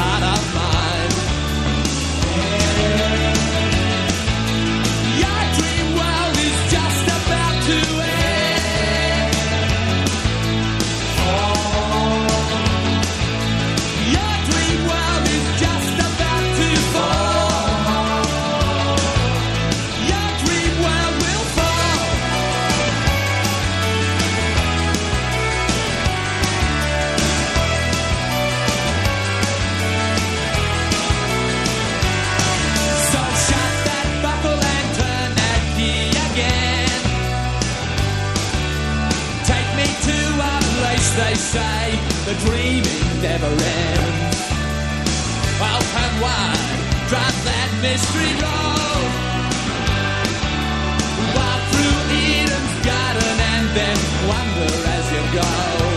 heart of mine. They say the dreaming never ends. Open wide, drive that mystery road. Walk through Eden's garden and then wander